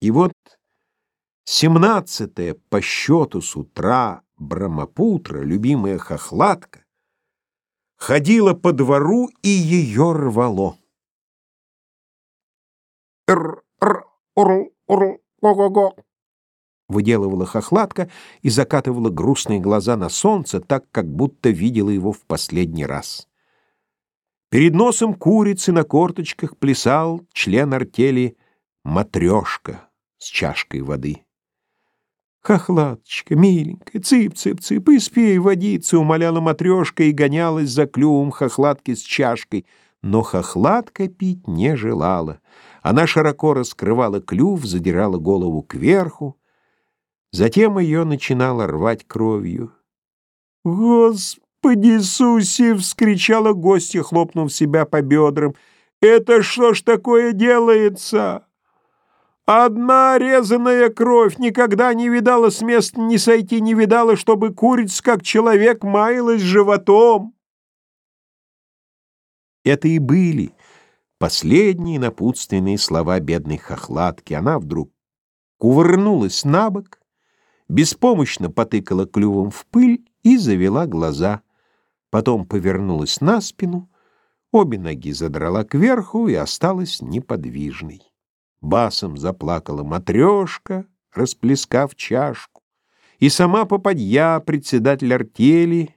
И вот семнадцатое по счету с утра Брамапутра, любимая хохлатка, ходила по двору и ее рвало. «Р-р-ур-ур-го-го-го!» выделывала хохлатка и закатывала грустные глаза на солнце, так, как будто видела его в последний раз. Перед носом курицы на корточках плясал член артели матрешка с чашкой воды. «Хохлаточка, миленькая, цып-цып-цып, испей водицы!» — умоляла матрешка и гонялась за клювом хохлатки с чашкой. Но хохлатка пить не желала. Она широко раскрывала клюв, задирала голову кверху. Затем ее начинала рвать кровью. «Господи Иисусе!» — вскричала гостья, хлопнув себя по бедрам. «Это что ж такое делается?» Одна резаная кровь никогда не видала с места не сойти, не видала, чтобы курица, как человек, маялась животом. Это и были последние напутственные слова бедной хохлатки. Она вдруг кувырнулась на бок, беспомощно потыкала клювом в пыль и завела глаза. Потом повернулась на спину, обе ноги задрала кверху и осталась неподвижной. Басом заплакала матрешка, расплескав чашку, и сама попадья, председатель артели,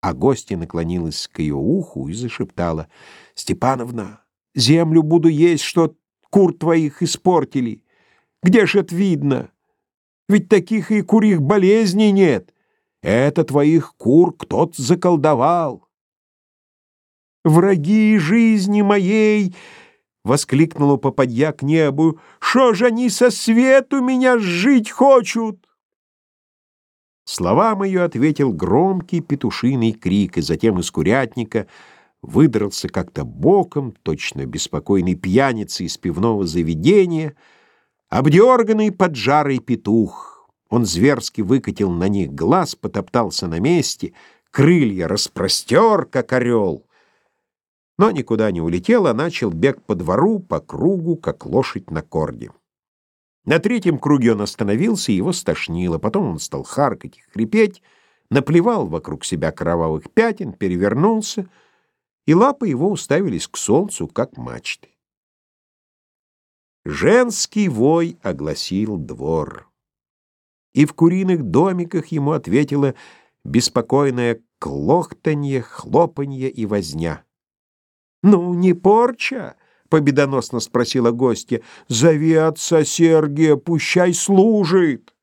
а гостья наклонилась к ее уху и зашептала, «Степановна, землю буду есть, что кур твоих испортили. Где ж это видно? Ведь таких и курих болезней нет. Это твоих кур кто-то заколдовал». «Враги жизни моей!» Воскликнула попадья к небу. «Шо же они со свету меня жить хочут?» Словам ее ответил громкий петушиный крик, и затем из курятника выдрался как-то боком, точно беспокойный пьяница из пивного заведения, обдерганный поджарый петух. Он зверски выкатил на них глаз, потоптался на месте, крылья распростер, как орел но никуда не улетел, а начал бег по двору, по кругу, как лошадь на корде. На третьем круге он остановился, его стошнило. Потом он стал харкать и хрипеть, наплевал вокруг себя кровавых пятен, перевернулся, и лапы его уставились к солнцу, как мачты. Женский вой огласил двор. И в куриных домиках ему ответило беспокойное клохтанье, хлопанье и возня. «Ну, не порча?» — победоносно спросила гостья. «Зови отца Сергия, пущай служит!»